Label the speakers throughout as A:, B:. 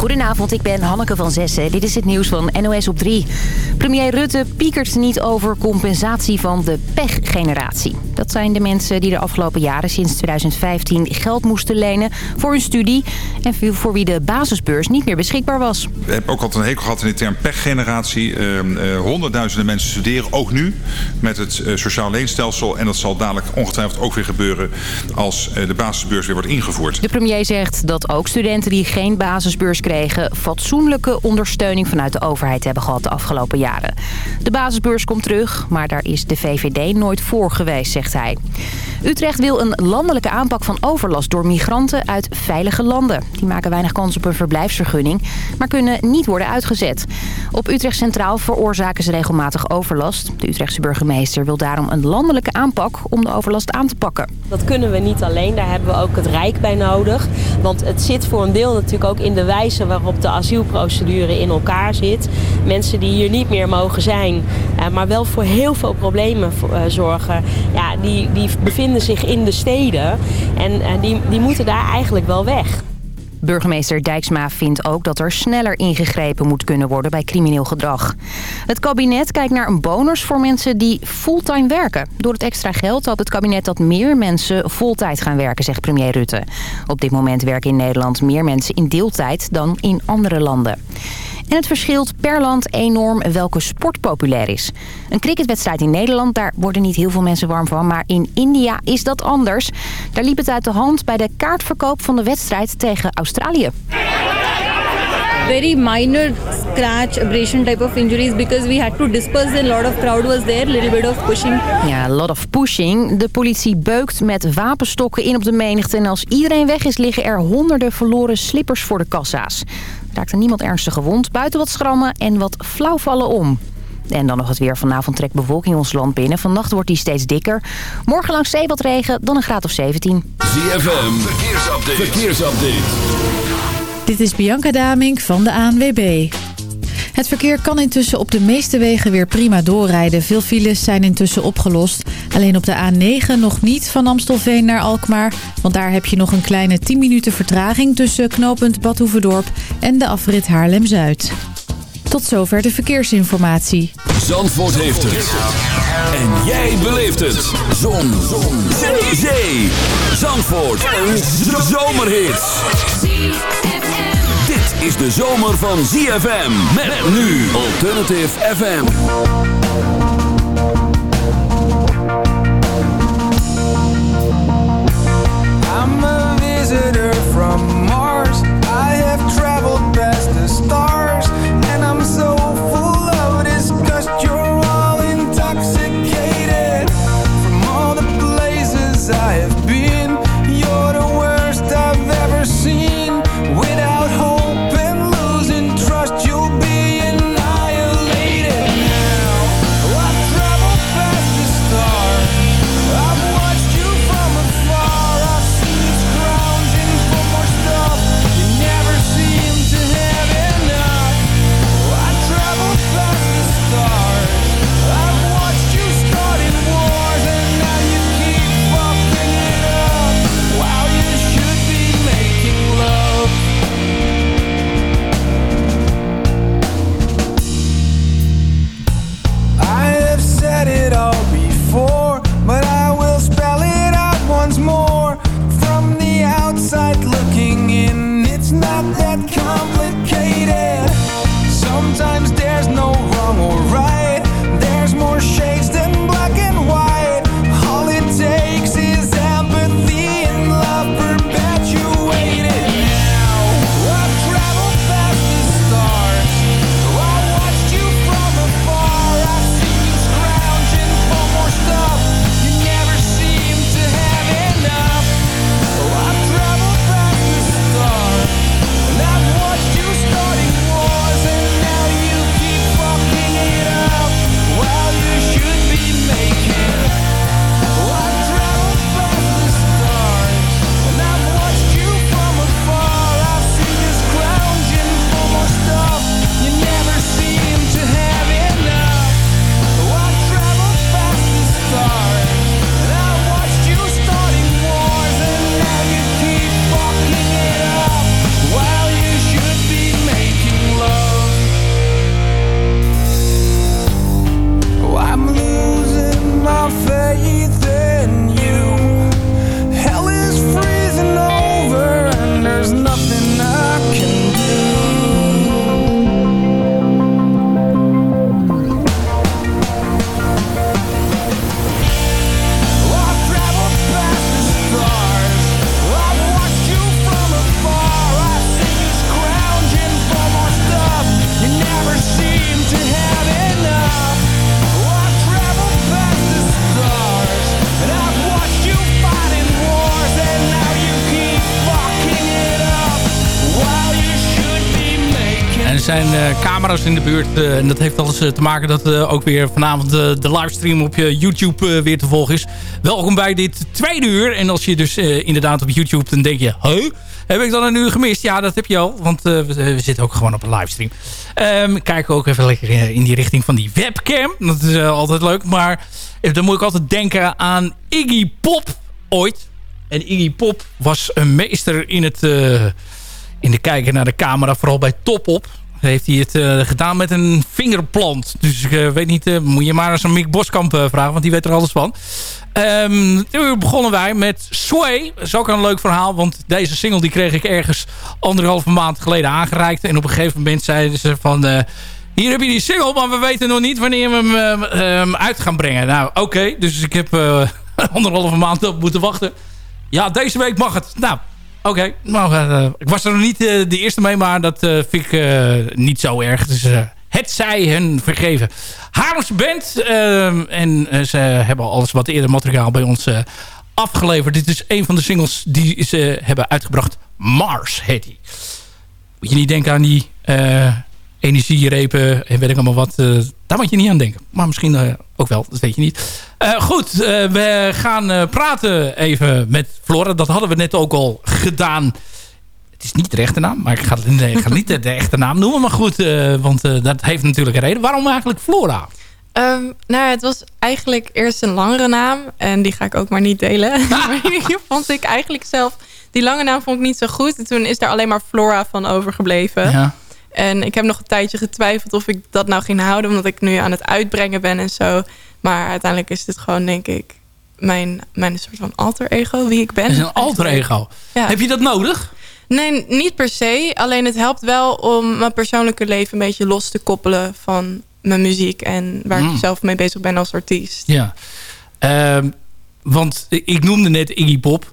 A: Goedenavond, ik ben Hanneke van Zessen. Dit is het nieuws van NOS op 3. Premier Rutte piekert niet over compensatie van de pechgeneratie. Dat zijn de mensen die de afgelopen jaren sinds 2015 geld moesten lenen voor hun studie... en voor wie de basisbeurs niet meer beschikbaar was.
B: We hebben ook altijd een hekel gehad in de term pechgeneratie. Uh, honderdduizenden mensen studeren, ook nu, met het uh, sociaal leenstelsel. En dat zal dadelijk ongetwijfeld ook weer gebeuren als de basisbeurs weer wordt ingevoerd.
A: De premier zegt dat ook studenten die geen basisbeurs kregen... fatsoenlijke ondersteuning vanuit de overheid hebben gehad de afgelopen jaren. De basisbeurs komt terug, maar daar is de VVD nooit voor geweest, zegt hij. Utrecht wil een landelijke aanpak van overlast door migranten uit veilige landen. Die maken weinig kans op een verblijfsvergunning, maar kunnen niet worden uitgezet. Op Utrecht Centraal veroorzaken ze regelmatig overlast. De Utrechtse burgemeester wil daarom een landelijke aanpak om de overlast aan te pakken.
C: Dat kunnen we niet alleen, daar hebben we ook het Rijk bij nodig. Want het zit voor een deel natuurlijk ook in de wijze waarop de asielprocedure in elkaar zit. Mensen die hier niet meer mogen zijn, maar wel voor heel veel problemen zorgen, ja, die, die bevinden zich in de steden. En die, die moeten daar eigenlijk wel weg.
A: Burgemeester Dijksma vindt ook dat er sneller ingegrepen moet kunnen worden bij crimineel gedrag. Het kabinet kijkt naar een bonus voor mensen die fulltime werken. Door het extra geld hoopt het kabinet dat meer mensen voltijd gaan werken, zegt premier Rutte. Op dit moment werken in Nederland meer mensen in deeltijd dan in andere landen. En het verschilt per land enorm welke sport populair is. Een cricketwedstrijd in Nederland, daar worden niet heel veel mensen warm van. Maar in India is dat anders. Daar liep het uit de hand bij de kaartverkoop van de wedstrijd tegen Australië.
D: very minor scratch abrasion type of injuries because we had to disperse a lot of crowd was there little bit of pushing
A: ja a lot of pushing de politie beukt met wapenstokken in op de menigte en als iedereen weg is liggen er honderden verloren slippers voor de kassa's raakte niemand ernstig gewond, buiten wat schrammen en wat flauwvallen om. En dan nog het weer. Vanavond trekt bewolking ons land binnen. Vannacht wordt die steeds dikker. Morgen langs zee wat regen, dan een graad of 17.
E: ZFM, verkeersupdate. verkeersupdate.
F: Dit is Bianca Damink van de ANWB. Het verkeer kan intussen op de meeste wegen weer prima doorrijden. Veel files zijn intussen opgelost. Alleen op de A9 nog niet van Amstelveen naar Alkmaar. Want daar heb je nog een kleine 10 minuten vertraging... tussen knooppunt Badhoevedorp en de afrit Haarlem-Zuid. Tot zover de verkeersinformatie.
E: Zandvoort heeft het. En jij beleeft het. Zon. Zon. Zee. Zandvoort. Een zomerhit is de zomer van ZFM. Met nu Alternative FM. I'm a
G: zijn uh, camera's in de buurt. Uh, en dat heeft alles te maken dat ook weer vanavond de livestream op YouTube weer te volgen is. Welkom bij dit tweede uur. En als je dus inderdaad op YouTube, dan denk je... Heb ik dan een uur gemist? Ja, dat heb je al. Want we, we, zitten ook gewoon op een livestream. Um, kijken ook even lekker in die richting van die webcam. Dat is altijd leuk. Maar dan moet ik altijd denken aan Iggy Pop ooit. En Iggy Pop was een meester in het in de kijken naar de camera, vooral bij Top Op. Heeft hij het uh, gedaan met een vingerplant. Dus ik uh, weet niet, uh, moet je maar eens aan Mick Boskamp vragen, want die weet er alles van. Um, toen begonnen wij met Sway. Dat is ook een leuk verhaal, want deze single die kreeg ik ergens anderhalve maand geleden aangereikt. En op een gegeven moment zeiden ze van... hier heb je die single, maar we weten nog niet wanneer we hem uit gaan brengen. Nou, oké. Dus ik heb anderhalve maand op moeten wachten. Ja, deze week mag het. Nou, Oké, nou, uh, ik was er nog niet uh, de eerste mee, maar dat uh, vind ik niet zo erg. Dus het zij hen vergeven. Haarlemse band. en ze hebben alles wat eerder materiaal bij ons afgeleverd. Dit is een van de singles die ze hebben uitgebracht. Mars heet die. Moet je niet denken aan die energierepen en weet ik allemaal wat. daar moet je niet aan denken. Maar misschien ook wel, dat weet je niet. Uh, goed, uh, we gaan uh, praten even met Flora. Dat hadden we net ook al gedaan. Het is niet de echte naam, maar ik ga, nee, ik ga niet de, de, echte naam noemen. Maar goed, want dat heeft natuurlijk een reden. Waarom eigenlijk Flora?
H: Um, nou, het was eigenlijk eerst een langere naam. En die ga ik ook maar niet delen. maar die vond ik eigenlijk zelf... Die lange naam vond ik niet zo goed. En toen is er alleen maar Flora van overgebleven. Ja. En ik heb nog een tijdje getwijfeld of ik dat nou ging houden. Omdat ik nu aan het uitbrengen ben en zo. Maar uiteindelijk is dit gewoon, denk ik, mijn, mijn soort van alter ego, wie ik ben.
G: Het is een alter ego. Heb je dat nodig?
H: Nee, niet per se. Alleen het helpt wel om mijn persoonlijke leven een beetje los te koppelen van mijn muziek. En waar mm. ik zelf mee bezig ben als artiest.
G: Ja, uh, want ik noemde net Iggy Pop.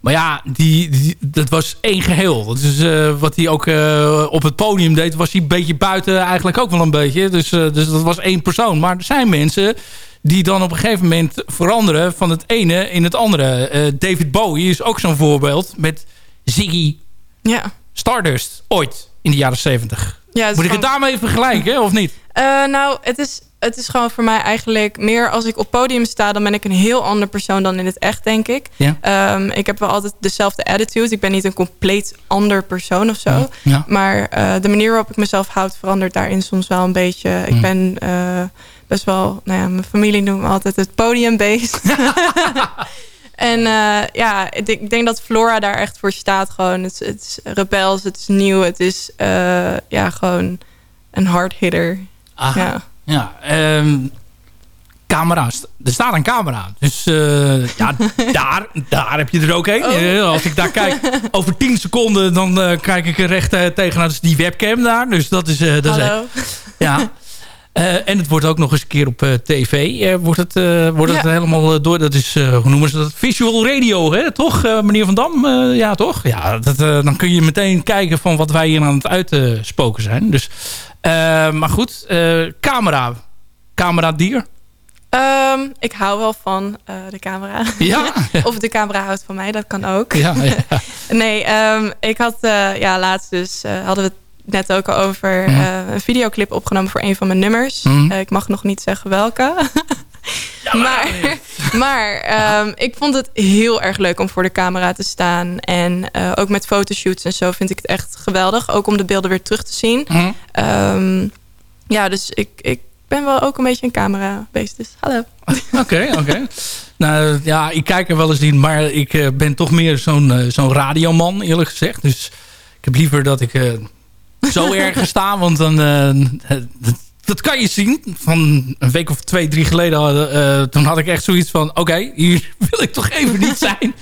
G: Maar ja, die, dat was één geheel. Dus uh, wat hij ook uh, op het podium deed, was hij een beetje buiten eigenlijk ook wel een beetje. Dus, uh, dus dat was één persoon. Maar er zijn mensen die dan op een gegeven moment veranderen van het ene in het andere. David Bowie is ook zo'n voorbeeld met Ziggy ja. Stardust ooit in de jaren zeventig. Ja, Moet ik het daarmee vergelijken, of niet?
H: Nou, het is het is gewoon voor mij eigenlijk meer als ik op podium sta... dan ben ik een heel ander persoon dan in het echt, denk ik. Ja. Um, ik heb wel altijd dezelfde attitude. Ik ben niet een compleet ander persoon of zo. Ja. Maar uh, de manier waarop ik mezelf houd verandert daarin soms wel een beetje. Ik ben uh, best wel... Nou ja, mijn familie noemt me altijd het podiumbeest. en uh, ja, ik denk, ik denk, dat Flora daar echt voor staat. Gewoon, het, het is rebels, het is nieuw. Het is ja, gewoon een hard hitter. Ja.
G: Ja, um, camera's. Er staat een camera. Dus uh, ja, daar, daar heb je er ook een. Oh. Als ik daar kijk, over 10 seconden, dan uh, kijk ik er recht tegenaan. Dus die webcam daar. Dus dat is... dat Hallo. Is, ja. En het wordt ook nog eens een keer op tv. wordt het, wordt het helemaal door. Dat is, hoe noemen ze dat? Visual radio, hè? toch, meneer Van Dam? ja, toch? Ja, dat, dan kun je meteen kijken van wat wij hier aan het uitspoken zijn. Dus uh, maar goed, uh, camera. Camera dier?
H: Um, ik hou wel van uh, de camera. Ja? of de camera houdt van mij, dat kan ook. Ja, ja. nee, um, ik had ja, laatst dus, hadden we net ook al over een videoclip opgenomen voor een van mijn nummers. Mm. ik mag nog niet zeggen welke. maar maar um, ik vond het heel erg leuk om voor de camera te staan. En uh, ook met fotoshoots en zo vind ik het echt geweldig. Ook om de beelden weer terug te zien. Mm. Um, ja, dus ik, ik ben wel ook een beetje een camera beest. Dus hallo.
G: Oké, oké. Nou ja, ik kijk er wel eens in. Maar ik uh, ben toch meer zo'n uh, zo'n radioman eerlijk gezegd. Dus ik heb liever dat ik zo ergens sta. Want dan dat kan je zien. Van een week of twee, drie geleden... Uh, toen had ik echt zoiets van... Oké, hier wil ik toch even niet zijn.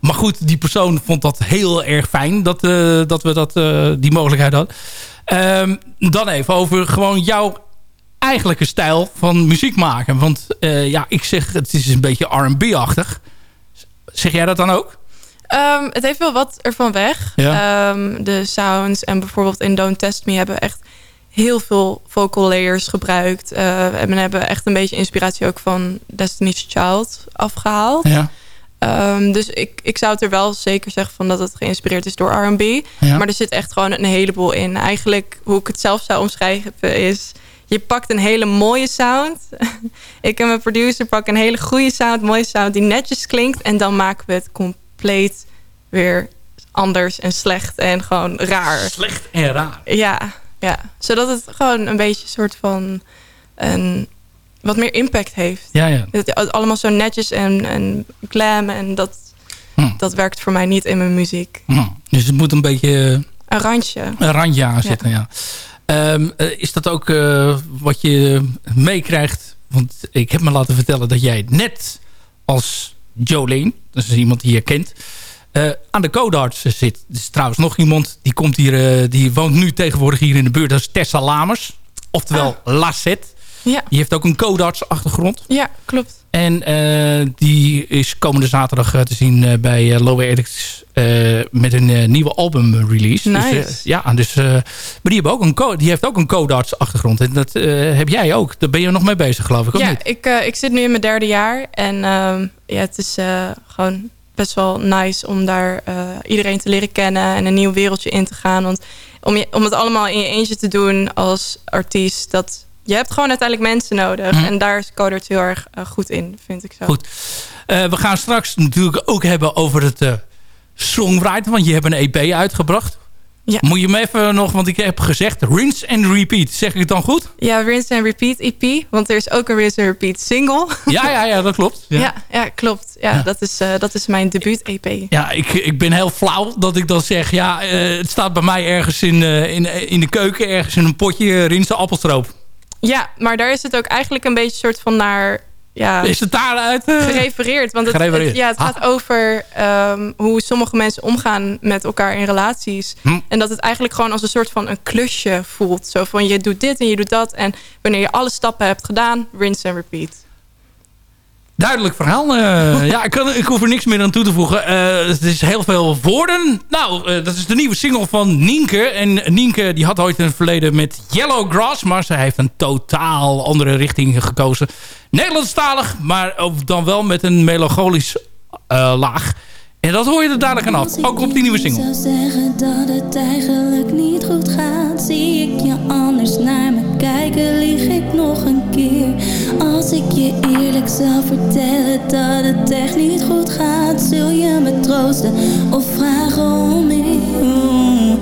G: Maar goed, die persoon vond dat heel erg fijn... dat, uh, dat we dat, die mogelijkheid hadden. Um, dan even over gewoon jouw eigenlijke stijl van muziek maken. Want ja, ik zeg, het is een beetje R&B-achtig. Zeg jij dat dan ook?
H: Um, het heeft wel wat ervan weg. Ja. Um, de sounds en bijvoorbeeld in Don't Test Me hebben echt heel veel vocal layers gebruikt. Uh, en we hebben echt een beetje inspiratie ook van Destiny's Child afgehaald. Ja. Ehm, dus ik, ik zou het er wel zeker zeggen van dat het geïnspireerd is door R&B. Maar er zit echt gewoon een heleboel in. Eigenlijk, hoe ik het zelf zou omschrijven is... je pakt een hele mooie sound. ik en mijn producer pakken een hele goede sound, mooie sound... die netjes klinkt en dan maken we het compleet weer anders en slecht en gewoon raar.
G: Slecht en raar.
H: Ja, ja. zodat het gewoon een beetje een soort van... Een, wat meer impact heeft.
G: Ja, ja.
H: Het, allemaal zo netjes en, en glam en dat, hm. dat werkt voor mij niet in mijn muziek.
G: Hm. Dus het moet een beetje...
H: Een randje.
G: Een randje aan zitten, ja. Ehm, eh, is dat ook uh, wat je meekrijgt? Want ik heb me laten vertellen dat jij net als Jolene, dat is iemand die je kent... Uh, aan de codarts zit. Er is trouwens nog iemand, die, komt hier, die woont nu tegenwoordig hier in de buurt. Dat is Tessa Lamers. Oftewel ah. Lacet.
H: Ja.
G: Die heeft ook een codarts achtergrond.
H: Ja, klopt.
G: En uh, die is komende zaterdag uh, te zien uh, bij Lowe Edits met een nieuwe album release.
H: Dus, nice. Dus,
G: ja, dus, maar die, hebben ook een die heeft ook een codarts achtergrond. En dat heb jij ook. Daar ben je nog mee bezig geloof ik,
H: ja,
G: niet?
H: Ik, ik zit nu in mijn derde jaar. En ehm, ja, het is gewoon best wel nice om daar iedereen te leren kennen. En een nieuw wereldje in te gaan. Want om, je, om het allemaal in je eentje te doen als artiest... dat je hebt gewoon uiteindelijk mensen nodig. Mhm. En daar is Codert heel erg uh, goed in, vind ik zo.
G: Goed. Uh, we gaan straks natuurlijk ook hebben over het uh, songwriter. Want je hebt een EP uitgebracht. Ja. Moet je me even nog, want ik heb gezegd rinse and repeat. Zeg ik het dan goed?
H: Ja, rinse and repeat EP. Want er is ook een rinse and repeat single.
G: Ja, ja, ja dat klopt.
H: Ja, ja, ja klopt. Ja, Dat, is, uh, dat is mijn debuut EP.
G: Ja, ik, ik ben heel flauw dat ik dan zeg... Ja, uh, het staat bij mij ergens in, uh, in, in de keuken. Ergens in een potje rinse appelstroop.
H: Ja, maar daar is het ook eigenlijk een beetje soort van naar... Ja,
G: is het daaruit uh,
H: gerefereerd? Want het, ja, het gaat ah. over um, hoe sommige mensen omgaan met elkaar in relaties. Hm. En dat het eigenlijk gewoon als een soort van een klusje voelt. Zo van je doet dit en je doet dat. En wanneer je alle stappen hebt gedaan, rinse and repeat.
G: Duidelijk verhaal. Uh, ja, ik, kan, ik hoef er niks meer aan toe te voegen. Uh, het is heel veel woorden. Nou, uh, dat is de nieuwe single van Nienke. En Nienke die had ooit in het verleden met Yellow Grass. Maar ze heeft een totaal andere richting gekozen. Nederlandstalig, maar dan wel met een melancholisch laag. En dat hoor je er dadelijk aan af. Ook op die nieuwe single.
I: Ik zou zeggen dat het eigenlijk niet goed gaat. Zie ik je anders naar me kijken, lieg ik nog een keer. Als ik je eerlijk zou vertellen dat het echt niet goed gaat. Zul je me troosten of vragen om meer?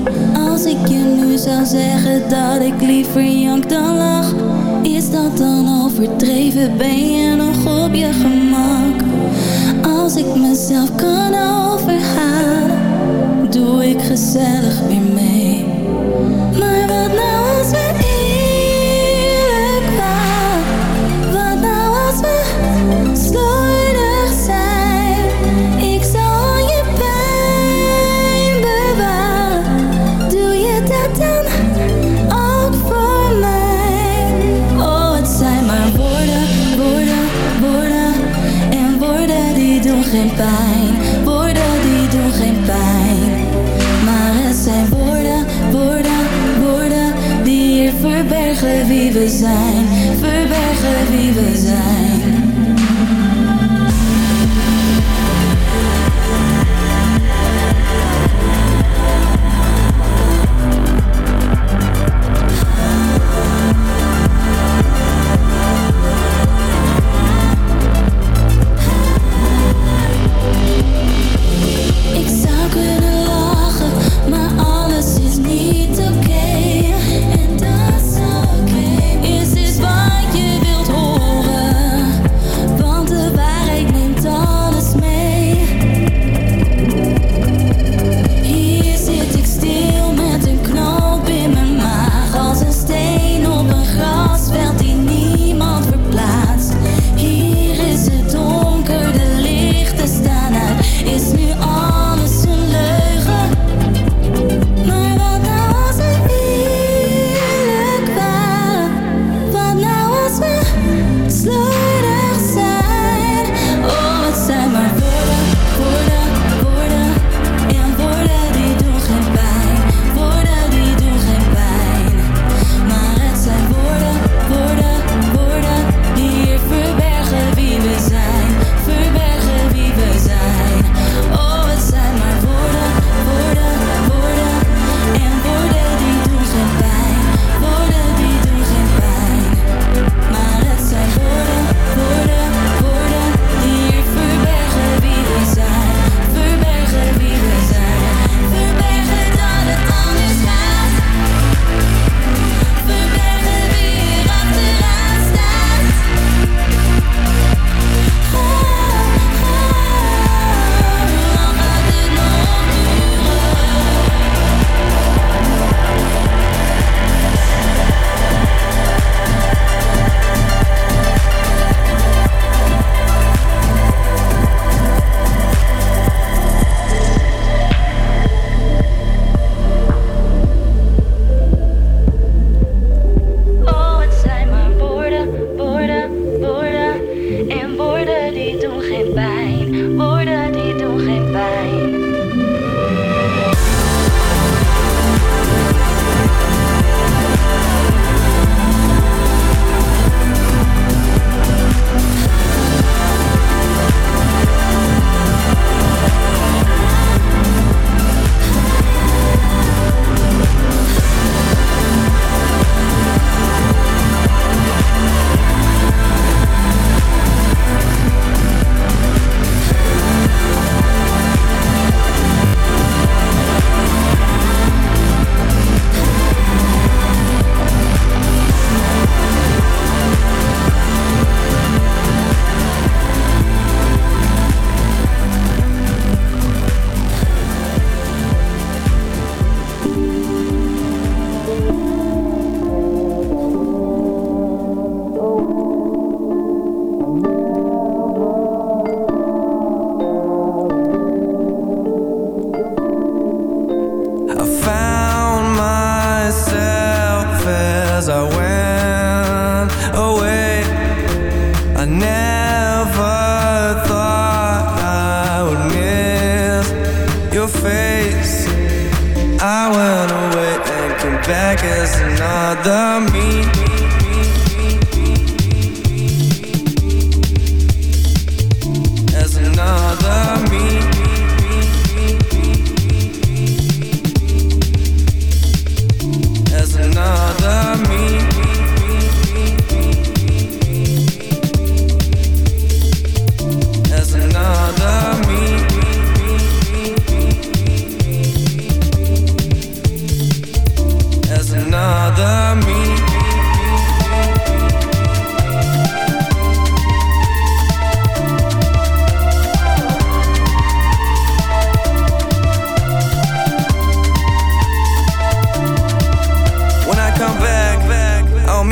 I: Als ik je nu zou zeggen dat ik liever jank dan lach. Is dat dan overdreven? Ben je nog op je gemak? Als ik mezelf kan overhalen, doe ik gezellig weer mee. Maar wat nou als zijn.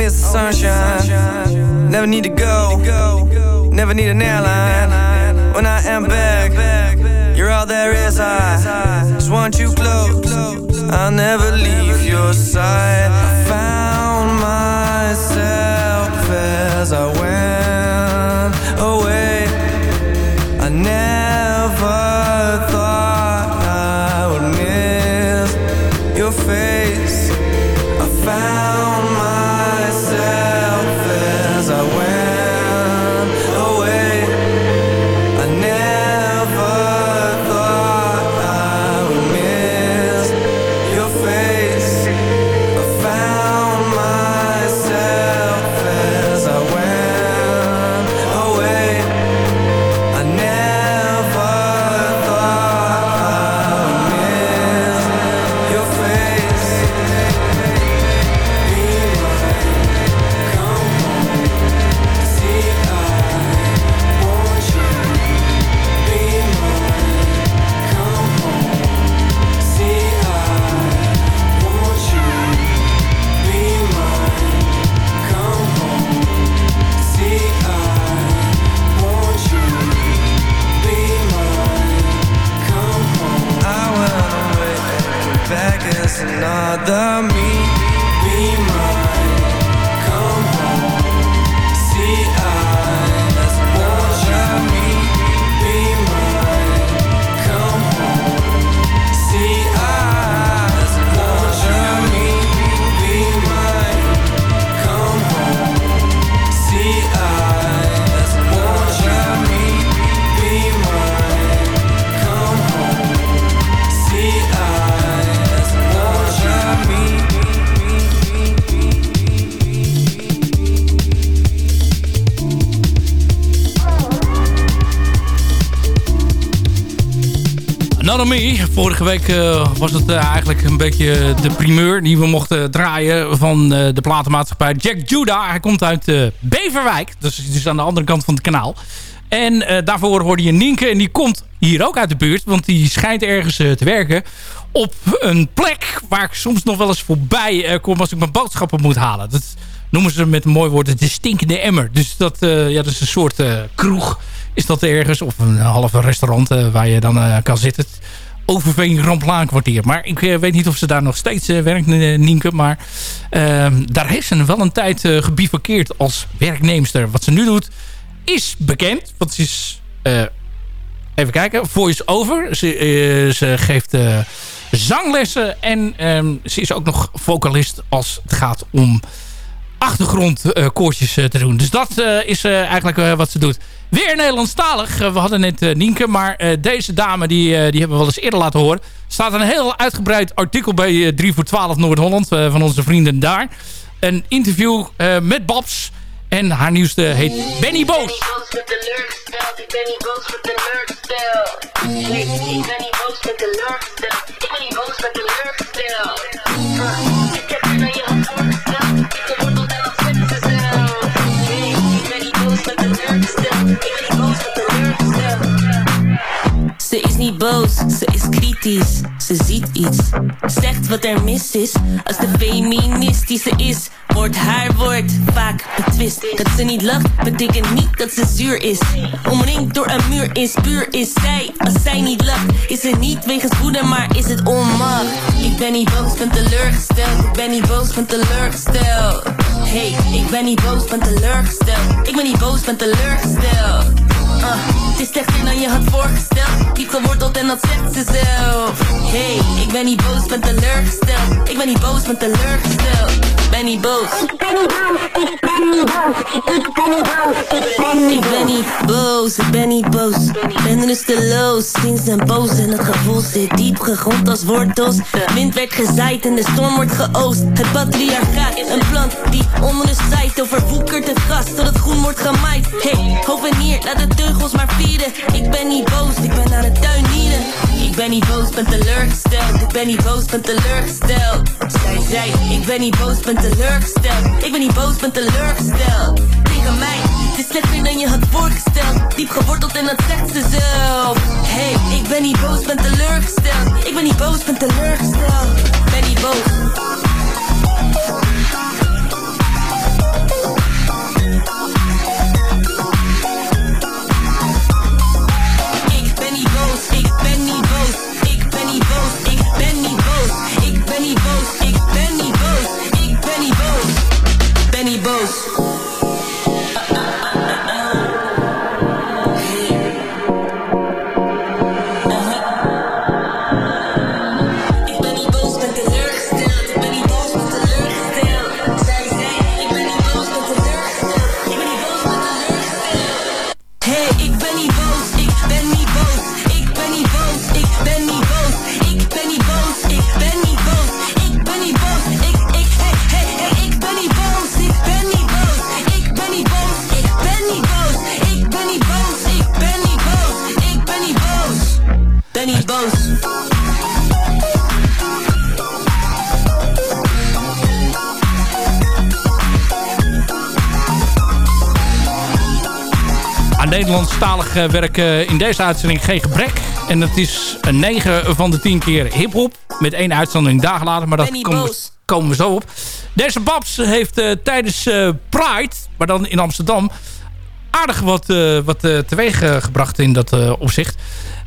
I: Oh,
J: miss the sunshine. Never need to go, never need an airline. When I am back, you're all there is. I just want you close. I'll never leave your side. I found myself as I went Me.
G: Vorige week eh, was het eh, eigenlijk een beetje de primeur die we mochten draaien van eh, de platenmaatschappij Jack Judah. Hij komt uit Beverwijk, dus, dus aan de andere kant van het kanaal. En daarvoor hoorde je Nienke en die komt hier ook uit de buurt, want die schijnt ergens te werken op een plek waar ik soms nog wel eens voorbij kom als ik mijn boodschappen moet halen. Dat noemen ze met een mooi woord de stinkende emmer. Dus dat, ja, dat is een soort kroeg is dat ergens. Of een halve restaurant uh, waar je dan uh, kan zitten. Overveen Ramplaan kwartier. Maar ik uh, weet niet of ze daar nog steeds werkt, Nienke. Maar ehm, daar heeft ze wel een tijd gebivakkeerd als werknemster. Wat ze nu doet is bekend. Want ze is, even kijken, voice-over. Ze, ze geeft zanglessen. En um, ze is ook nog vocalist als het gaat om achtergrondkoortjes te doen. Dus dat is eigenlijk wat ze doet. Weer Nederlandstalig. we hadden net Nienke, maar deze dame die, die hebben we wel eens eerder laten horen. staat een heel uitgebreid artikel bij 3 voor 12 Noord-Holland van onze vrienden daar. Een interview met Babs. En haar nieuwste heet Benny Boos. Ik ben niet boos met de lurkstel. Ik boos met de lurkstel. Ik boos met de lurkstel. Ik. Ze is niet boos, ze is kritisch. Ze ziet iets, zegt wat er mis is. Als de feministische is, wordt haar woord vaak betwist. Dat ze niet lacht, betekent niet dat ze zuur is. Omringd door een muur is puur is zij. Als zij niet lacht, is het niet wegens woede, maar is het onmacht. Ik ben niet boos, ben teleurgesteld. Ik ben niet boos, ben teleurgesteld. Hey, ik ben niet boos, ben teleurgesteld. Ik ben niet boos, ben teleurgesteld.
K: Uh, is slechter dan je had voorgesteld. Diep geworteld en dat zegt ze zelf. Hey, ik ben niet boos, ben teleurgesteld. Ik ben niet boos, ben teleurgesteld. Ben niet boos. Ik ben niet boos, ik ben niet boos. Ik ben niet boos, ik ben niet boos. Ik ben niet boos, ik ben niet boos. Ben rusteloos, sinds en boos en het gevoel zit diep gegrond als wortels. Wind werd gezaaid en de storm wordt geoost. Het patriarchaat, een plant die onder de overwoekert het gas tot het groen wordt gemaaid. Hey, hier, laat de teugels maar vieren. Ik ben niet boos, ik ben aan het tuinieren. Ik ben niet boos, ben teleurgesteld. Ik ben niet boos, ben teleurgesteld. Zij zei, ik ben niet boos, ben teleurgesteld. Ik ben niet boos, ben teleurgesteld. Denk aan mij, het is slechter dan je had voorgesteld. Diep geworteld en dat zegt ze zelf. Hey, ik ben niet boos, ben teleurgesteld. Ik ben niet boos, ben teleurgesteld. Ben niet boos.
G: Nederlandstalig eh, werk eh, in deze uitzending geen gebrek. En dat is een 9 van de 10 keer hip-hop. Met één uitzending dagen later, maar dat komen we, komen we, zo op. Deze Babs heeft uh, tijdens uh, Pride, maar dan in Amsterdam, aardig wat, uh, wat teweeg gebracht in dat opzicht.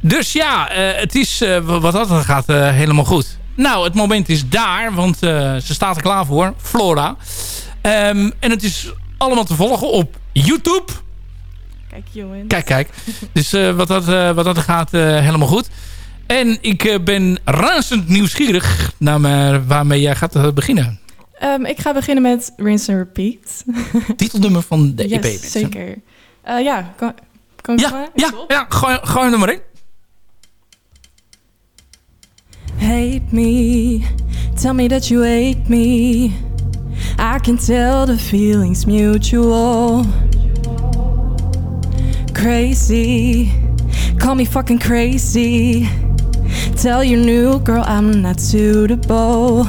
G: Dus ja, het is wat dat gaat helemaal goed. Nou, het moment is daar, want ze staat er klaar voor. Flora. Um, en het is allemaal te volgen op YouTube.
H: Kijk jongen.
G: Kijk, kijk. Dus uh, wat, dat, uh, wat dat gaat, uh, helemaal goed. En ik ben razend nieuwsgierig naar waarmee jij gaat beginnen.
H: Um, ik ga beginnen met Rinse and Repeat.
G: Titelnummer van de
H: yes,
G: EP.
H: zeker. ja, kan, kan
G: ja, maar? Ja, ja gooi, gooi hem maar in.
H: Hate me, tell me that you hate me. I can tell the feeling's mutual. Crazy. Call me fucking crazy. Tell your new girl I'm not suitable.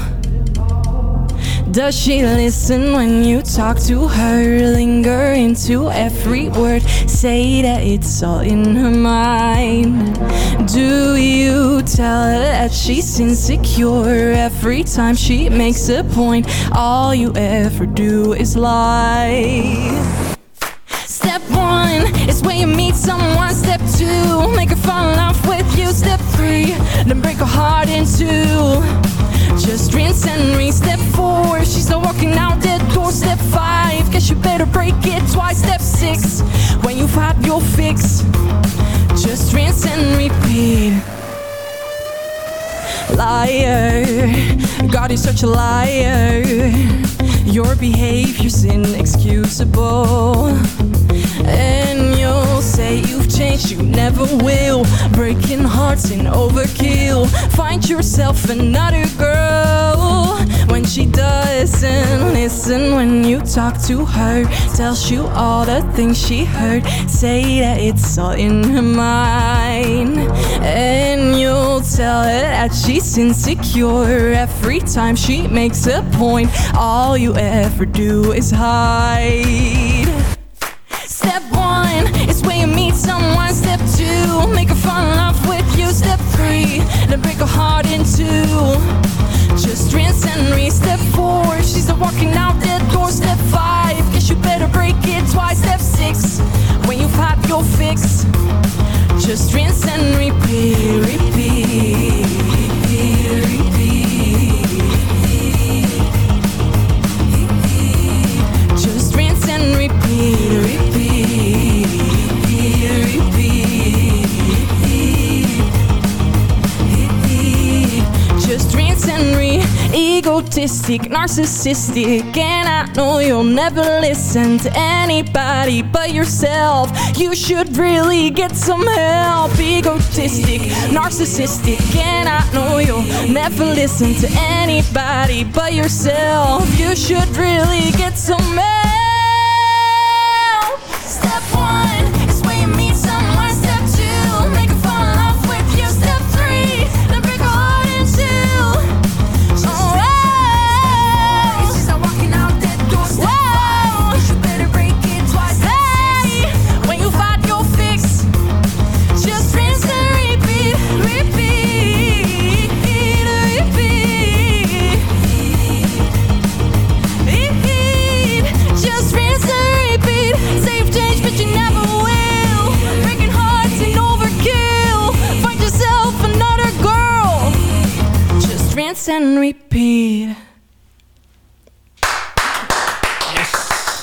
H: Does she listen when you talk to her? Linger into every word, say that it's all in her mind. Do you tell her that she's insecure every time she makes a point? All you ever do is lie. Step one is where you meet someone. Step two, make her fall in love with you. Step three, then break her heart in two. Just rinse and read. Step four, she's not walking out that door. Step five, guess you better break it twice. Step six, when you've had your fix, just rinse and repeat. Liar, God is such a liar. Your behavior's inexcusable. And you'll say you've changed, you never will. Breaking hearts in overkill. Find yourself another girl when she doesn't listen when you talk to her. Tells you all the things she heard. Say that it's all in her mind. And you'll tell her that she's insecure every time she makes a point. All you ever do is hide. Where you meet someone. Step two, make her fall in love with you. Step three, then break her heart in two. Just rinse and read. Step four, she's walking out that door. Step five, guess you better break it twice. Step six, when you've had your fix. Just rinse and repeat, repeat, repeat, repeat. Just rinse and repeat, repeat. Egotistic, narcissistic, and I know you'll never listen to anybody but yourself. You should really get some help. Egotistic, narcissistic, and I know you'll never listen to anybody but yourself. You should really get some help. Rinse and repeat.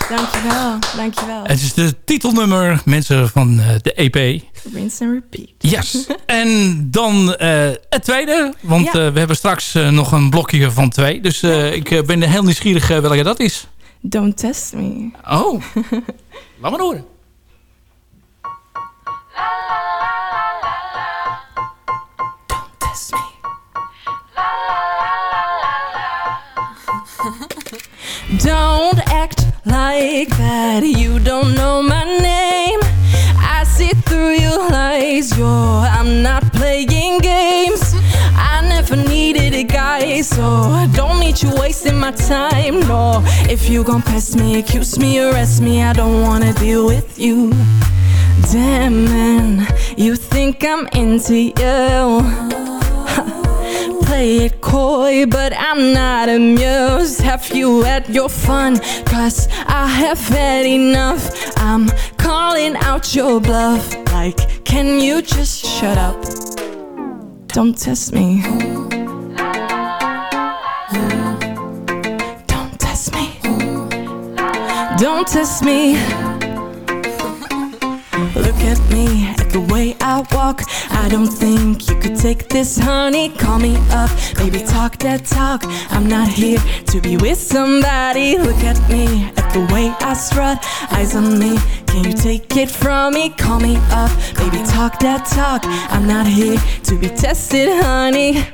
H: Dankjewel, dankjewel.
G: Het is de titelnummer, mensen van eh, de EP.
H: Rinse and repeat.
G: Yes. en dan eh, het tweede. Want
H: Ja.
G: eh, we hebben straks nog een blokje van twee. Dus eh, ik ben heel nieuwsgierig welke dat is.
H: Don't test me.
G: Oh, laat maar horen.
H: Don't act like that. You don't know my name. I see through your lies. You're, I'm not playing games. I never needed a guy, so I don't need you wasting my time. No, if you gon' pass me, accuse me, arrest me, I don't wanna deal with you. Damn man, you think I'm into you play it coy, but I'm not amused. Have you had your fun? Cause I have had enough. I'm calling out your bluff. Like, can you just shut up? Don't test me. Don't test me. Don't test me. Look at me, at the way I walk. I don't think you could take this, honey. Call me up, baby, talk that talk. I'm not here to be with somebody. Look at me, at the way I strut. Eyes on me, can you take it from me? Call me up, baby, talk that talk. I'm not here to be tested, honey.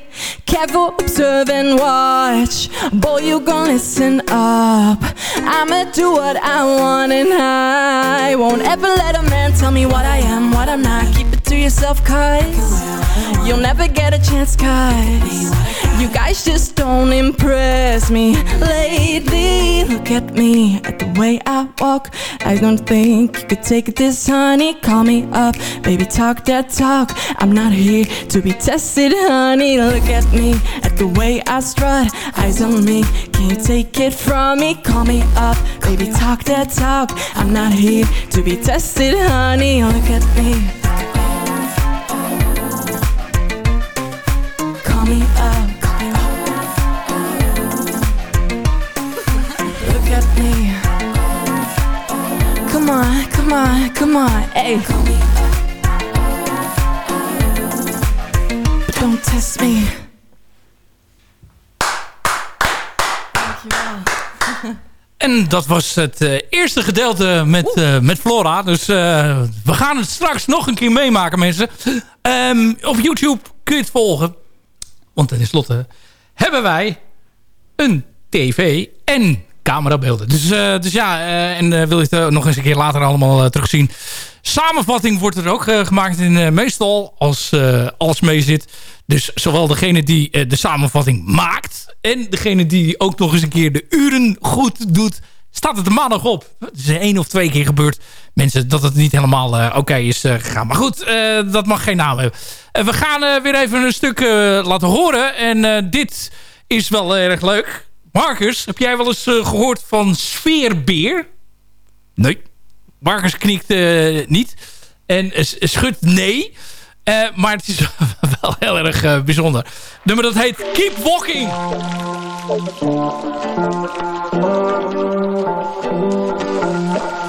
H: Careful, observe and watch. Boy, you gon' listen up. I'ma do what I want and I won't ever let a man tell me what I am, what I'm not. Keep it to yourself, cause you'll never get a chance, cause you guys just don't impress me lately. Look at me, at the way I walk. I don't think you could take this, honey. Call me up, baby, talk that talk. I'm not here to be tested, honey. Look at me, at the way I strut. Eyes on me, can you take it from me? Call me up, baby, talk that talk. I'm not here to be tested, honey. Look at me. Come on, come on, hey. But don't test me.
G: En dat was het eh, eerste gedeelte met, eh, met Flora. Dus eh, we gaan het straks nog een keer meemaken, mensen. Ehm, op YouTube kun je het volgen. Want tenslotte hebben wij een tv en camerabeelden. Dus, eh, dus ja, eh, en eh, wil je het nog eens een keer later allemaal terugzien. Samenvatting wordt er ook gemaakt in meestal als alles mee zit. Dus zowel degene die de samenvatting maakt... en degene die ook nog eens een keer de uren goed doet... staat het maandag op. Het is één of twee keer gebeurd. Mensen, dat het niet helemaal oké is gegaan. Maar goed, dat mag geen naam hebben. We gaan weer even een stuk laten horen. En dit is wel erg leuk. Marcus, heb jij wel eens eh, gehoord van sfeerbeer? Nee. Marcus knikt eh, niet. En schudt nee. Eh, maar het is wel heel erg bijzonder. Nummer dat heet Keep Walking.
L: keer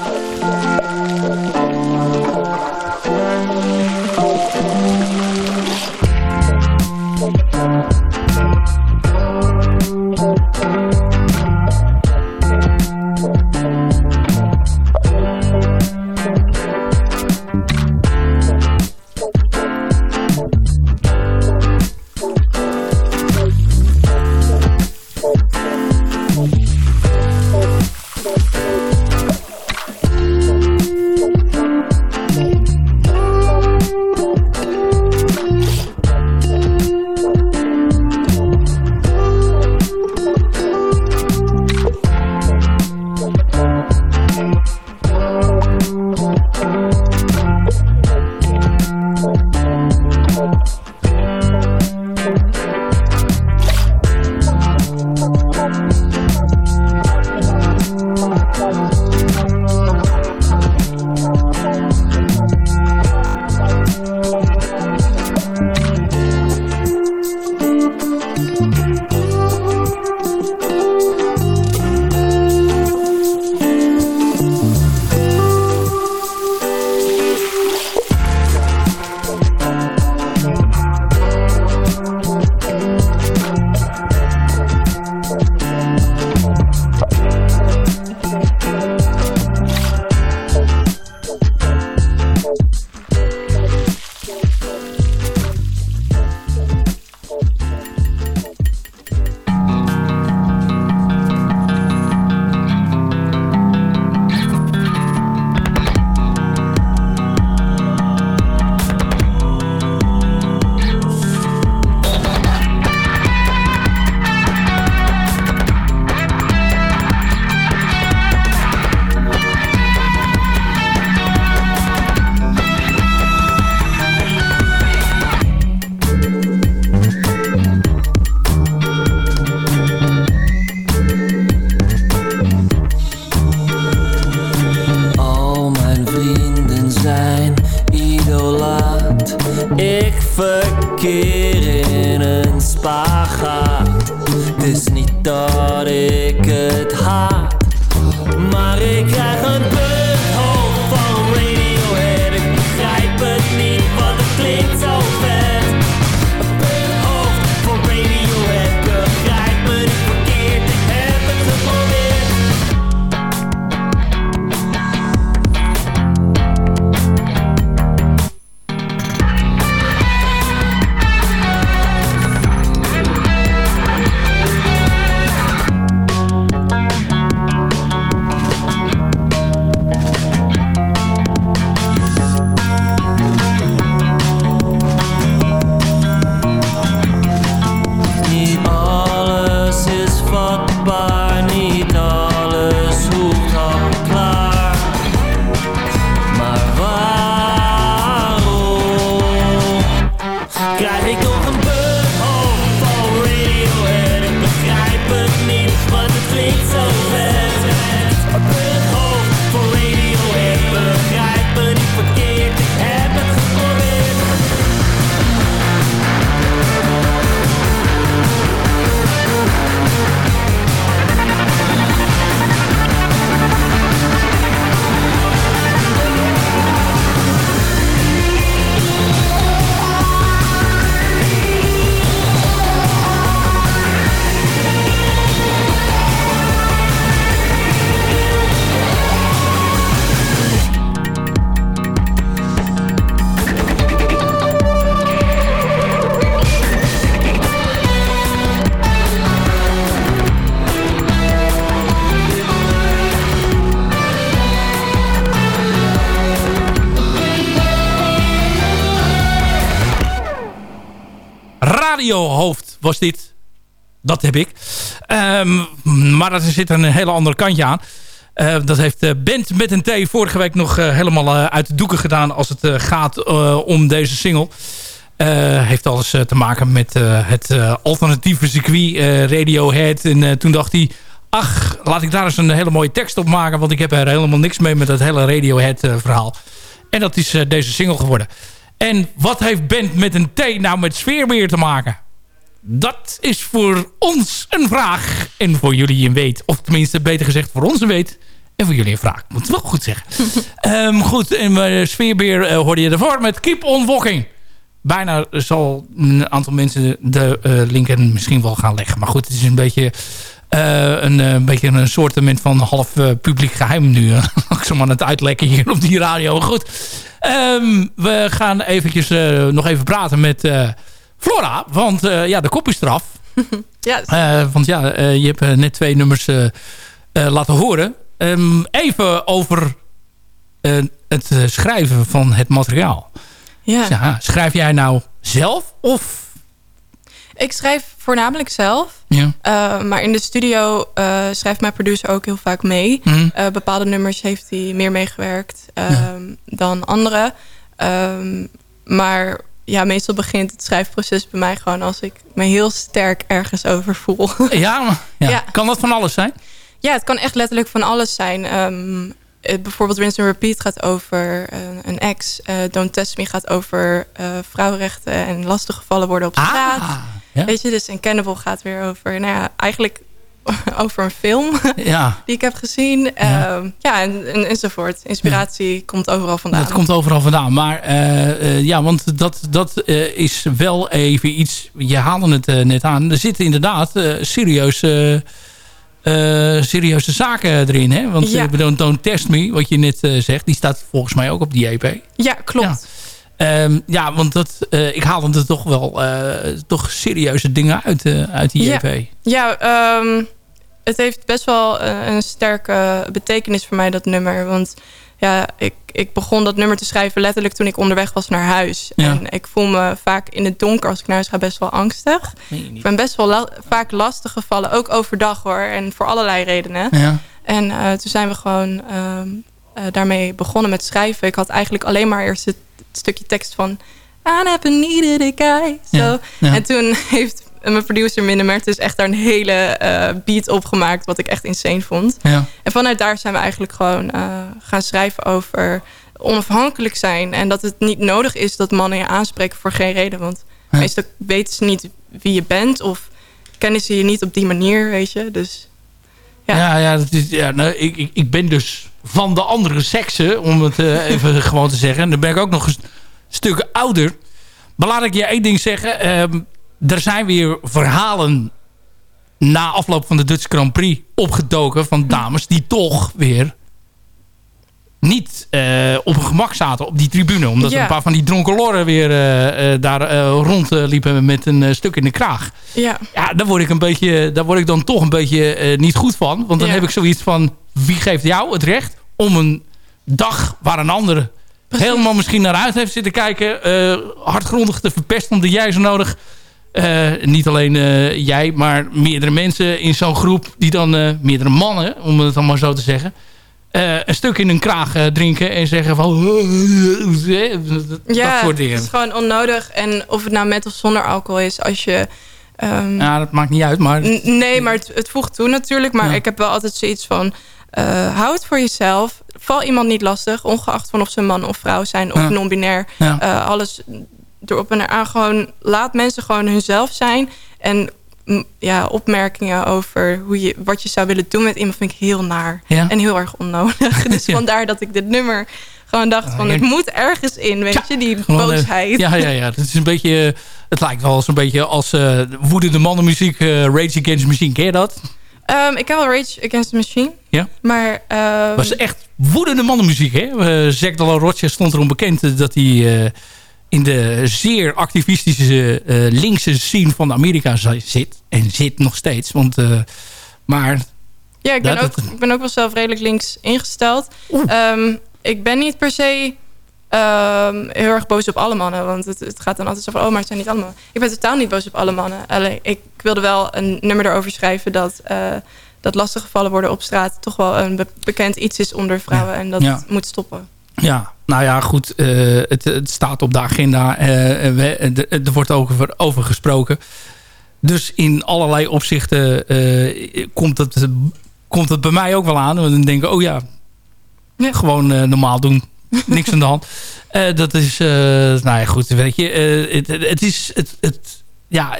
G: was dit. Dat heb ik. Ehm, maar er zit een hele andere kantje aan. Eh, dat heeft de band met een T vorige week nog eh, helemaal eh, uit de doeken gedaan... als het gaat om deze single. heeft alles te maken met het alternatieve circuit Radiohead. En toen dacht hij... Ach, laat ik daar eens een hele mooie tekst op maken... want ik heb er helemaal niks mee met het hele Radiohead verhaal. En dat is deze single geworden. En wat heeft band met een T nou met sfeerbeheer te maken? Dat is voor ons een vraag. En voor jullie een weet. Of tenminste, beter gezegd, voor ons een weet. En voor jullie een vraag. Moet het wel goed zeggen. Ehm, goed, en uh, sfeerbeheer uh, hoorde je ervoor met Keep On Walking. Bijna zal een aantal mensen de uh, linken misschien wel gaan leggen. Maar goed, het is een beetje... een, een beetje een soortement van half publiek geheim nu. Ik zo aan het uitlekken hier op die radio. Goed. Um, we gaan eventjes uh, nog even praten met uh, Flora. Want uh, ja, de kop is eraf.
H: ja.
G: want ja, je hebt net twee nummers laten horen. Um, even over het schrijven van het materiaal.
H: Ja.
G: Dus ja. Schrijf jij nou zelf of...
H: Ik schrijf voornamelijk zelf.
G: Ja.
H: Uh, maar in de studio uh, schrijft mijn producer ook heel vaak mee.
G: Mm.
H: Uh, bepaalde nummers heeft hij meer meegewerkt ja. dan andere. Um, maar ja, meestal begint het schrijfproces bij mij gewoon als ik me heel sterk ergens over voel.
G: Ja, ja. ja. kan dat van alles zijn?
H: Ja, het kan echt letterlijk van alles zijn. Um, bijvoorbeeld Rinse and Repeat gaat over uh, een ex. Uh, Don't Test Me gaat over uh, vrouwenrechten en lastige gevallen worden op straat.
G: Ah, ja.
H: Weet je, dus en Cannibal gaat weer over, nou ja, eigenlijk over een film
G: ja.
H: die ik heb gezien. Ja, uh, ja en, en, enzovoort. Inspiratie ja. komt overal vandaan.
G: Dat komt overal vandaan. Maar uh, ja, want dat, dat is wel even iets, je haalde het net aan. Er zitten inderdaad serieus uh, serieuze zaken erin. Hè? Want
H: ja.
G: uh, don't, Test Me, wat je net zegt... die staat volgens mij ook op die EP.
H: Ja, klopt.
G: Ja, um, ja want dat, ik haalde er toch wel toch serieuze dingen uit, uit die
H: ja.
G: EP.
H: Ja, um, het heeft best wel een sterke betekenis voor mij, dat nummer. Want ja, ik, ik begon dat nummer te schrijven letterlijk toen ik onderweg was naar huis.
G: Ja.
H: En ik voel me vaak in het donker als ik naar huis ga best wel angstig.
G: Nee,
H: ik ben best wel la vaak lastig gevallen, ook overdag hoor. En voor allerlei redenen.
G: Ja.
H: En toen zijn we gewoon uh, daarmee begonnen met schrijven. Ik had eigenlijk alleen maar eerst het stukje tekst van... I never needed a guy.
G: Ja. Ja.
H: En toen heeft mijn producer Minne Mertens echt daar een hele uh, beat op gemaakt. Wat ik echt insane vond.
G: Ja.
H: En vanuit daar zijn we eigenlijk gewoon uh, gaan schrijven over onafhankelijk zijn. En dat het niet nodig is dat mannen je aanspreken voor geen reden. Want Meestal weten ze niet wie je bent of kennen ze je niet op die manier, weet je. Dus
G: ja, ja, ja, dat is, ja nou, ik, ik, ik ben dus van de andere sekse, om het uh, even gewoon te zeggen. En dan ben ik ook nog een stuk ouder. Maar laat ik je één ding zeggen. Um, er zijn weer verhalen na afloop van de Dutch Grand Prix opgedoken van dames die toch weer niet uh, op een gemak zaten op die tribune. Omdat ja. een paar van die dronken lorren weer uh, uh, daar rondliepen met een stuk in de kraag.
H: Ja.
G: Ja, daar word ik, een beetje, daar word ik dan toch een beetje niet goed van. Want dan heb ik zoiets van, wie geeft jou het recht om een dag waar een ander helemaal misschien naar uit heeft zitten kijken... hardgrondig te verpesten omdat jij zo nodig... niet alleen jij, maar meerdere mensen in zo'n groep... die dan, meerdere mannen, om het dan maar zo te zeggen uh, een stuk in hun kraag uh, drinken en zeggen van...
H: ja, het is gewoon onnodig. En of het nou met of zonder alcohol is, als je... Um,
G: ja, dat maakt niet uit, maar...
H: Nee, maar het, het voegt toe natuurlijk. Maar ja. ik heb wel altijd zoiets van... Uh, hou het voor jezelf. Val iemand niet lastig, ongeacht van of ze man of vrouw zijn... of ja. non-binair. Ja. alles erop en eraan. Gewoon, laat mensen gewoon hunzelf zijn. En ja, opmerkingen over hoe je, wat je zou willen doen met iemand vind ik heel naar.
G: Ja?
H: En heel erg onnodig. dus vandaar dat ik dit nummer gewoon dacht van het moet ergens in, weet je, die boosheid.
G: Ja, ja, ja. Het is een beetje, het lijkt wel zo'n beetje als uh, woedende mannenmuziek, uh, Rage Against Machine. Ken je dat?
H: Um, ik ken wel Rage Against the Machine.
G: Ja?
H: Maar... Um...
G: was echt woedende mannenmuziek, hè? Uh, Zack de la Rocha stond erom bekend dat hij in de zeer activistische uh, linkse scene van Amerika zit. En zit nog steeds. Want, maar...
H: Ja, ik ben, ook, ik ben ook wel zelf redelijk links ingesteld. Um, ik ben niet per se um, heel erg boos op alle mannen. Want het, het, gaat dan altijd zo van... oh, maar het zijn niet allemaal... Ik ben totaal niet boos op alle mannen. Alleen, ik wilde wel een nummer erover schrijven... dat, uh, dat lastige gevallen worden op straat... toch wel een be bekend iets is onder vrouwen. En dat
G: ja.
H: moet stoppen.
G: Ja, nou ja, goed. Uh, het, het, staat op de agenda. Uh, we, er wordt over, over gesproken. Dus in allerlei opzichten komt, het, komt het bij mij ook wel aan. Want dan denken oh ja, ja. gewoon normaal doen. Niks aan de hand. dat is, nou ja, goed, weet je. Het, het, is, het, het, ja,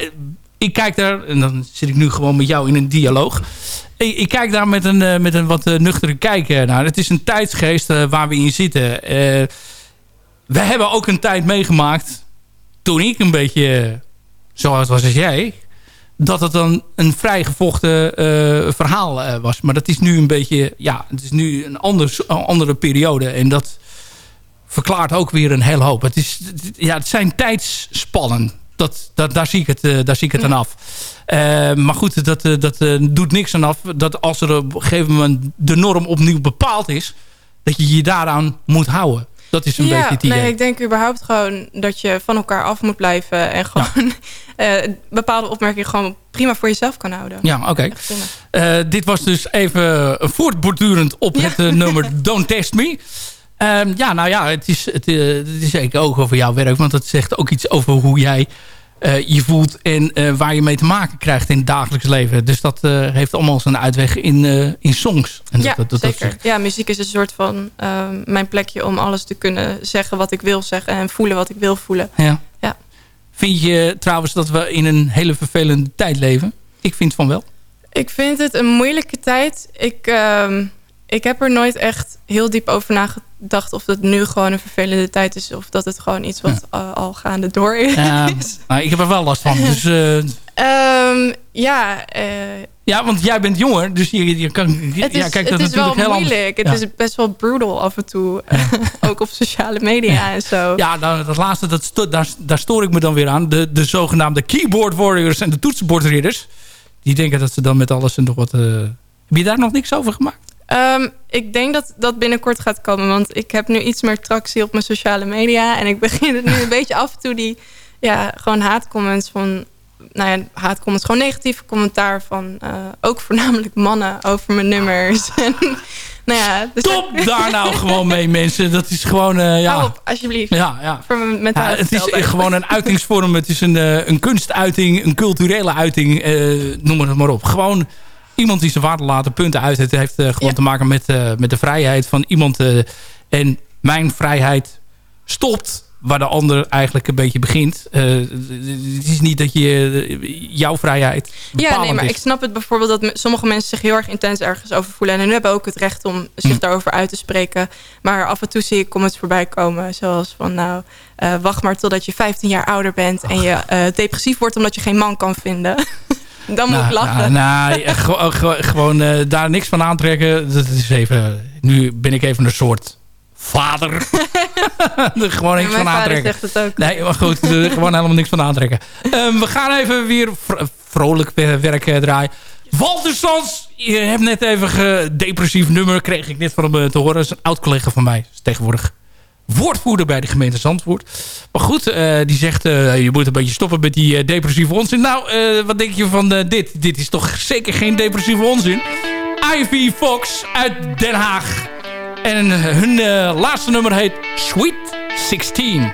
G: ik kijk daar, en dan zit ik nu gewoon met jou in een dialoog ik, ik, kijk daar met een, uh, met een wat uh, nuchtere kijk uh, naar. Het is een tijdsgeest waar we in zitten. we hebben ook een tijd meegemaakt... toen ik een beetje zoals was als jij... dat het dan een vrij gevochten verhaal was. Maar dat is nu een beetje... ja, het is nu een, een andere periode. En dat verklaart ook weer een hele hoop. Het, is, ja, het zijn tijdsspannen. Dat, dat, daar, zie ik het, daar zie ik het aan af. Uh, maar goed, dat, dat uh, doet niks aan af. Dat als er op een gegeven moment de norm opnieuw bepaald is... dat je je daaraan moet houden. Dat is een
H: ja,
G: beetje het idee.
H: Nee, ik denk überhaupt gewoon dat je van elkaar af moet blijven. En gewoon ja. uh, bepaalde opmerkingen gewoon prima voor jezelf kan houden.
G: Ja, oké. Okay. dit was dus even voortbordurend op het nummer Don't Test Me. Um, ja, nou ja, het is, het, het is zeker ook over jouw werk. Want het zegt ook iets over hoe jij uh, je voelt en uh, waar je mee te maken krijgt in het dagelijks leven. Dus dat heeft allemaal zijn uitweg in, in songs.
H: En ja, dat, dat, zeker. Dat ja, muziek is een soort van ehm, mijn plekje om alles te kunnen zeggen wat ik wil zeggen en voelen wat ik wil voelen.
G: Ja.
H: ja.
G: Vind je trouwens dat we in een hele vervelende tijd leven? Ik vind van wel.
H: Ik vind het een moeilijke tijd. Ik, uh, ik heb er nooit echt heel diep over nagedacht of het nu gewoon een vervelende tijd is. Of dat het gewoon iets wat ja. uh, al gaande door is.
G: Ja, ik heb er wel last van. Dus, uh...
H: um, ja, uh,
G: ja, want jij bent jonger, dus je, je kan...
H: Het is,
G: ja, kijk,
H: het
G: dat
H: is wel
G: heel
H: moeilijk. Het is best wel brutal af en toe. ook op sociale media en zo.
G: Ja, nou, dat laatste, dat sto daar, daar stoor ik me dan weer aan. De, de zogenaamde keyboard warriors en de toetsenbordridders. Die denken dat ze dan met alles en nog wat... Heb je daar nog niks over gemaakt?
H: Um, ik denk dat dat binnenkort gaat komen. Want ik heb nu iets meer tractie op mijn sociale media. En ik begin het nu een beetje af en toe die... Ja, gewoon haatcomments van... Nou ja, haatcomments. Gewoon negatieve commentaar van... Uh, ook voornamelijk mannen over mijn nummers. en, nou ja,
G: dus Stop daar nou gewoon mee, mensen. Dat is gewoon... Uh, ja.
H: Hou op, alsjeblieft.
G: Ja, ja.
H: Voor mijn mentale
G: ja, Het is gewoon een uitingsvorm. Het is een, uh, een kunstuiting, een culturele uiting. noem het maar op. Gewoon iemand die zijn water laten punten uit. Het heeft uh, gewoon ja. te maken met, uh, met de vrijheid van iemand. Uh, en mijn vrijheid stopt waar de ander eigenlijk een beetje begint. het is niet dat je jouw vrijheid
H: Ja, nee, maar
G: is.
H: ik snap het bijvoorbeeld dat sommige mensen zich heel erg intens ergens over voelen. En hun hebben ook het recht om zich
G: Hm.
H: daarover uit te spreken. Maar af en toe zie ik comments voorbij komen. Zoals van nou, eh, wacht maar totdat je 15 jaar ouder bent. En je eh, depressief wordt omdat je geen man kan vinden. Dan moet ik
G: Nou,
H: lachen.
G: nou, nou, ge- ge- ge- gewoon eh, daar niks van aantrekken. Dat is even, nu ben ik even een soort vader. er gewoon niks
H: Ja,
G: van aantrekken.
H: zegt het ook.
G: Nee, maar goed, er gewoon helemaal niks van aantrekken. Ehm, we gaan even weer vro- vrolijk we- werk eh, draaien. Walter Sans, je hebt net even een depressief nummer, kreeg ik net van hem eh, te horen. Dat is een oud collega van mij, is tegenwoordig woordvoerder bij de gemeente Zandvoort. Maar goed, eh, die zegt, eh, je moet een beetje stoppen met die eh, depressieve onzin. Nou, wat denk je van dit? Dit is toch zeker geen depressieve onzin? Ivy Fox uit Den Haag. En hun laatste nummer heet Sweet 16.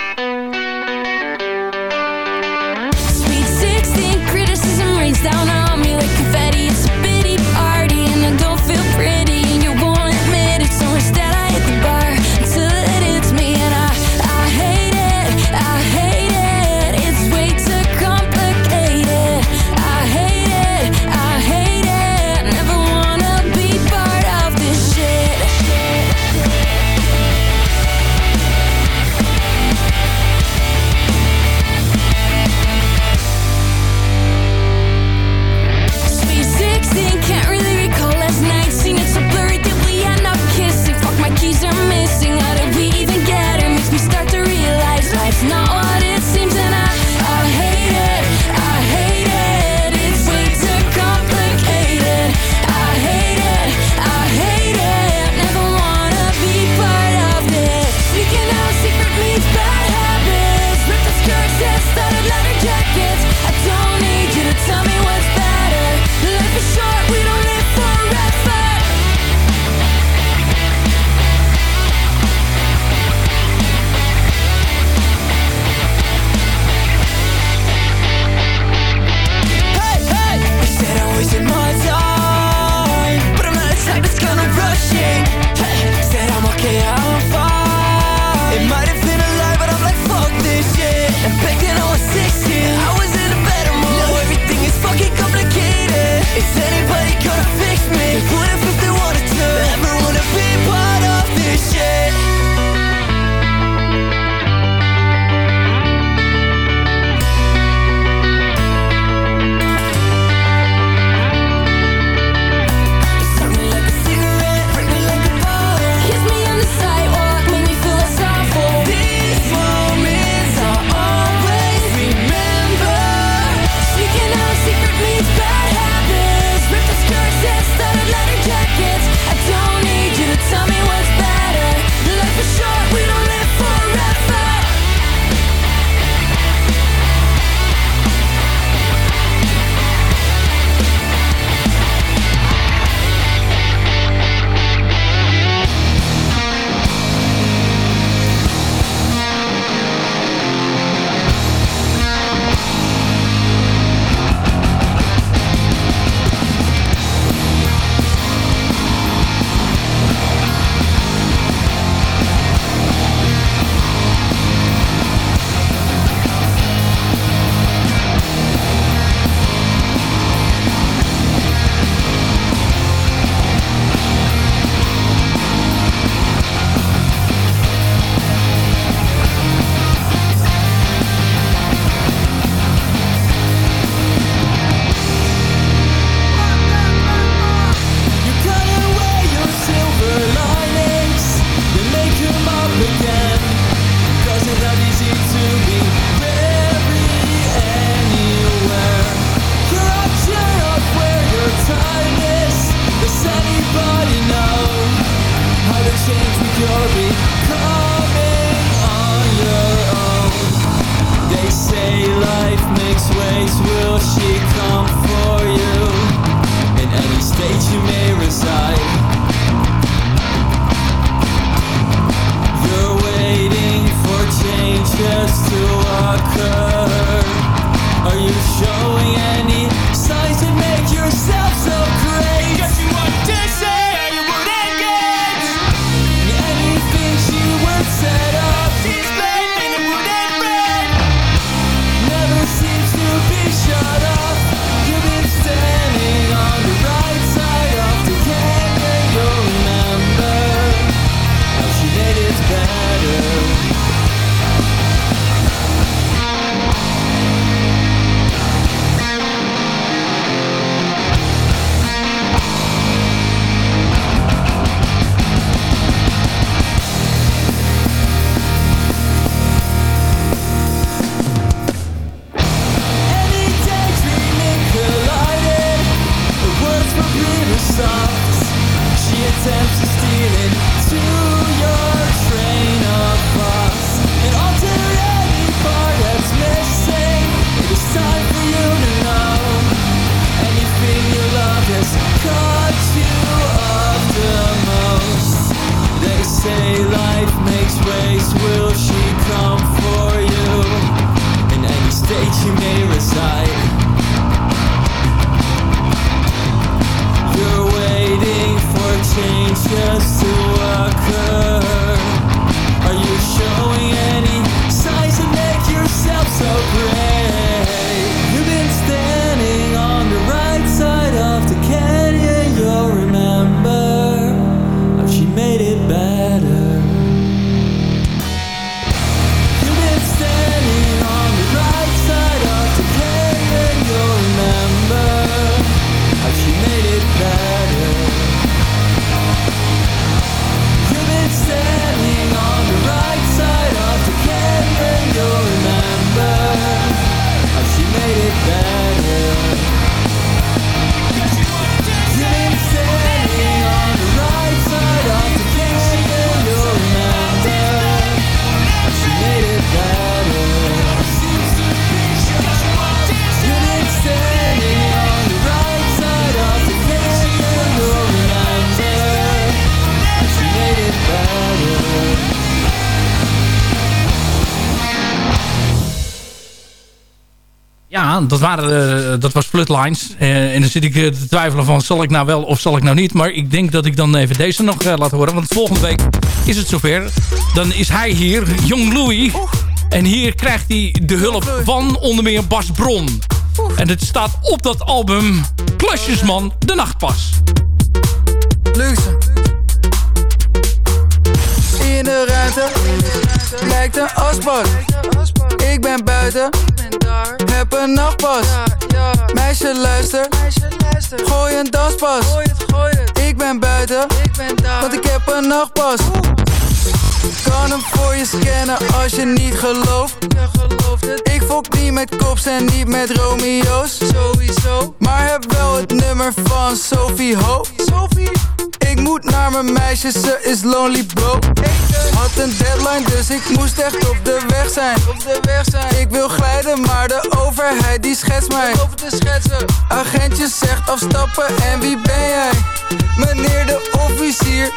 G: Dat, waren, eh, dat was. Eh, en dan zit ik eh, te twijfelen van zal ik nou wel of zal ik nou niet. Maar ik denk dat ik dan even deze nog laat horen. Want volgende week is het zover. Dan is hij hier, Jong Louis. En hier krijgt hij de hulp van onder meer Bas Bron. En het staat op dat album Plusjesman, de nachtpas.
M: In de ruimte lijkt een asbak. Ik ben buiten, heb een nachtpas. Meisje luister, gooi een danspas. Ik ben buiten, want ik heb een nachtpas. Kan hem voor je scannen als je niet gelooft. Ik fok niet met kops en niet met Romeo's. Sowieso. Maar heb wel het nummer van Sophie Ho. Sophie. Ik moet naar mijn meisje, ze is lonely bro. Had een deadline, dus ik moest echt op de weg zijn. Ik wil glijden, maar de overheid die schetst mij. Agentje zegt afstappen en wie ben jij? Meneer de officier,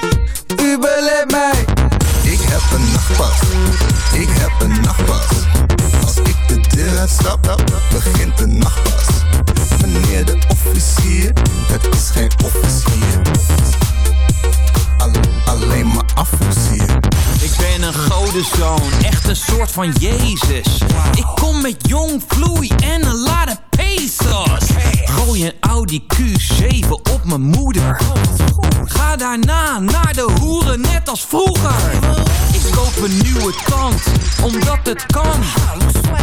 M: u belet mij.
N: Ik heb een nachtpas. Ik heb een nachtpas. Als ik de deur uitstap, begint de nachtpas. Meneer de officier, het is geen officier.
O: Ik ben een godenzoon, echt een soort van Jezus. Ik kom met jong vloei en een lade pesos. Gooi een Audi Q7 op mijn moeder. Ga daarna naar de hoeren, net als vroeger. Ik koop een nieuwe tand, omdat het kan.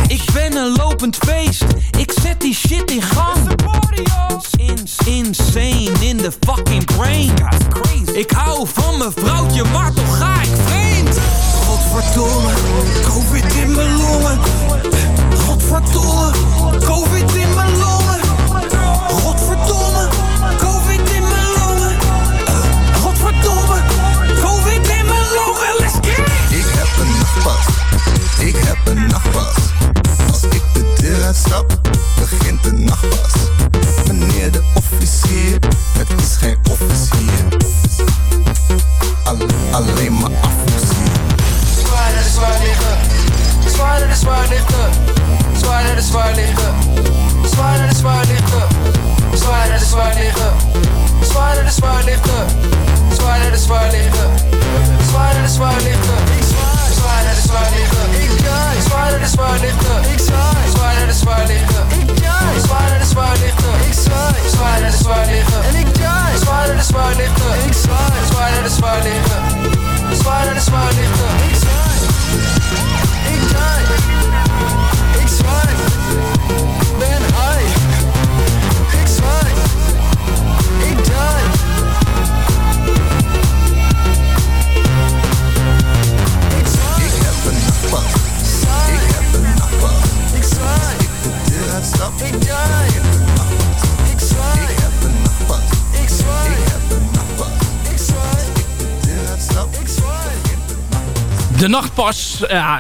O: Ik ben een lopend feest, ik zet die shit in gang. Ins- Insane in the fucking brain. Ik hou van mijn vrouwtje, maar toch ga ik vreemd.
M: Godverdomme, covid in mijn longen.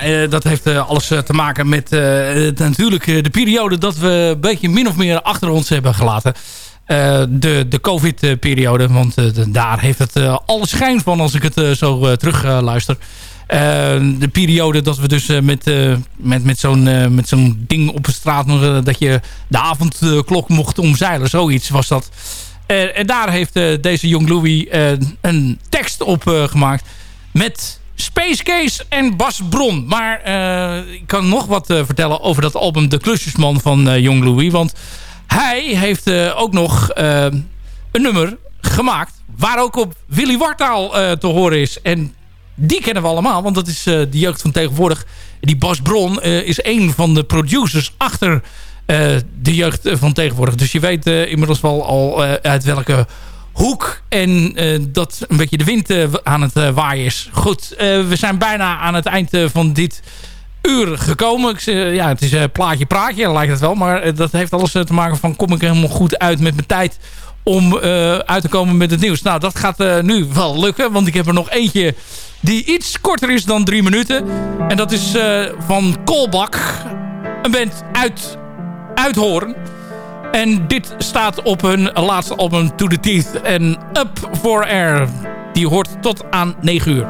G: Ja, dat heeft alles te maken met natuurlijk de periode dat we een beetje min of meer achter ons hebben gelaten. de, de covid-periode. Want daar heeft het alle schijn van als ik het zo terug luister. de periode dat we dus met, met, met zo'n met zo'n ding op de straat... dat je de avondklok mocht omzeilen. Zoiets was dat. en daar heeft deze Young Louis een tekst op gemaakt... met Space Case en Bas Bron. Maar uh, ik kan nog wat uh, vertellen over dat album De Klusjesman van uh, Young Louis. Want hij heeft ook nog een nummer gemaakt... waar ook op Willy Wartaal te horen is. En die kennen we allemaal, want dat is de jeugd van tegenwoordig. Die Bas Bron is een van de producers achter de jeugd van tegenwoordig. Dus je weet inmiddels wel al uit welke hoek. En uh, dat een beetje de wind uh, aan het uh, waaien is. Goed, we zijn bijna aan het eind van dit uur gekomen. Ik, ja, het is plaatje praatje, lijkt het wel. Maar dat heeft alles te maken van... kom ik helemaal goed uit met mijn tijd om uit te komen met het nieuws. Nou, dat gaat nu wel lukken. Want ik heb er nog eentje die iets korter is dan drie minuten. En dat is van Kolbak. Een band uit Uithoorn. En dit staat op hun laatste album To The Teeth. En Up For Air. Die hoort tot aan 9 uur.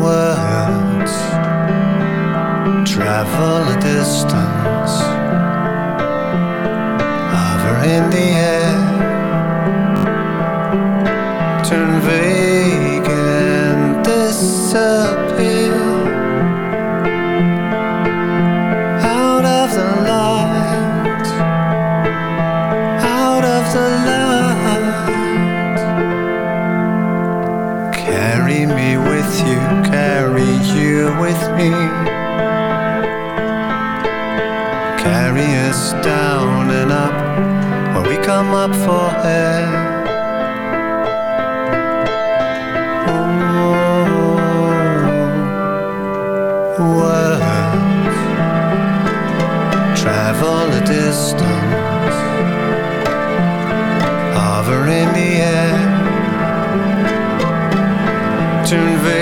P: Words travel a distance Hover in the air Turn vague and disappear with me. Carry us down and up where we come up for air. Oh, words travel a distance, hover in the air, turn vague